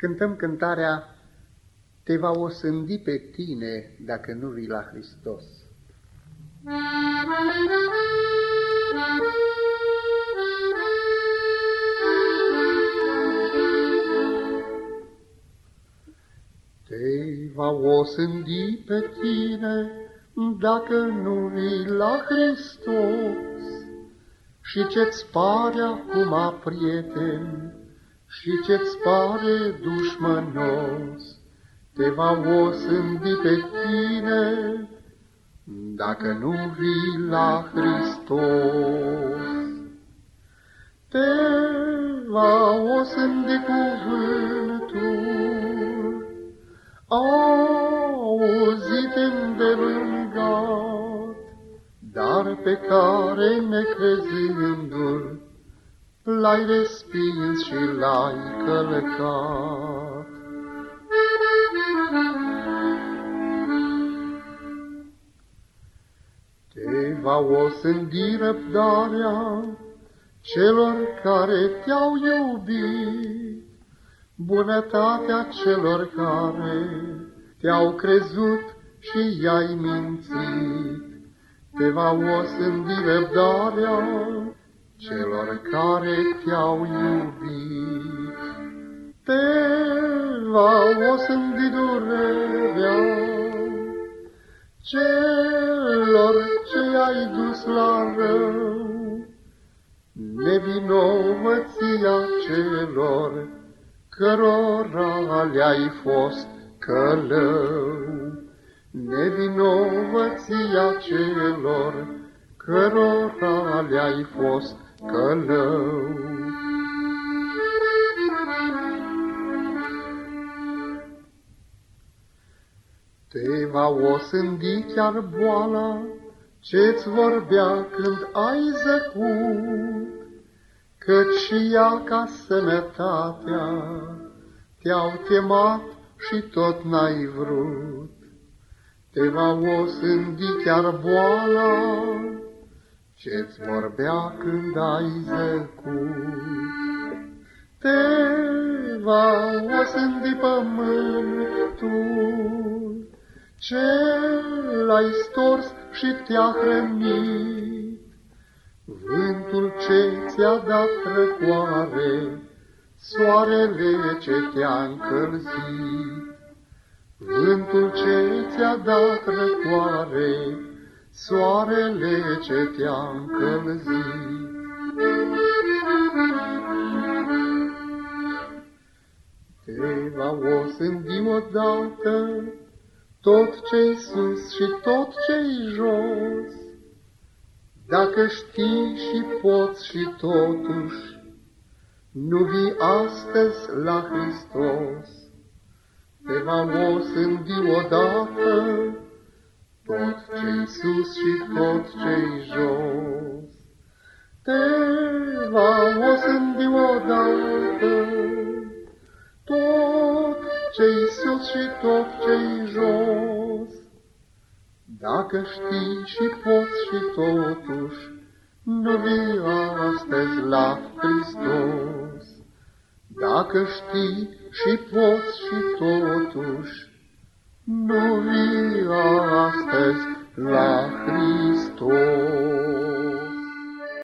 cântăm cântarea Te va osândi pe tine dacă nu vii la Hristos. Te va osândi pe tine dacă nu vii la Hristos și ce-ți pare acum, prieten, și ce-ți pare dușmănos, te va osândi pe tine, dacă nu vii la Hristos. Te va osândi cuvântul, auzit îndelungat, dar pe care necrezându-l, l-ai respins și l-ai călăcat. Te va osândi răbdarea celor care te-au iubit, bunătatea celor care te-au crezut și i-ai mințit. Te va osândi răbdarea celor care te-au iubit. Te va osândi durerea celor ce ai dus la rău, nevinovăția celor cărora le-ai fost călău, nevinovăția celor cărora le-ai fost călău. Te va osândi chiar boala ce-ți vorbea când ai zăcut, Căci și ea ca sănătatea te-au chemat și tot n-ai vrut. Te va osândi chiar boala ce-ți vorbea când ai zăcut. Te va osândi pământul, ce l-ai stors și te-a hrănit. Vântul ce ți-a dat răcoare, soarele ce te-a încălzit. Vântul ce ți-a dat răcoare, soarele ce te-a încălzit. Te va osândi odată tot ce-i sus și tot ce-i jos, dacă știi și poți și totuși, nu vii astăzi la Hristos, te va osândi odată tot ce-i sus și tot ce-i jos. Te va osândi odată tot ce-i sus și tot ce-i jos. Dacă știi și poți și totuși, nu vii astăzi la Hristos. Dacă știi și poți și totuși, nu vii astăzi la Hristos.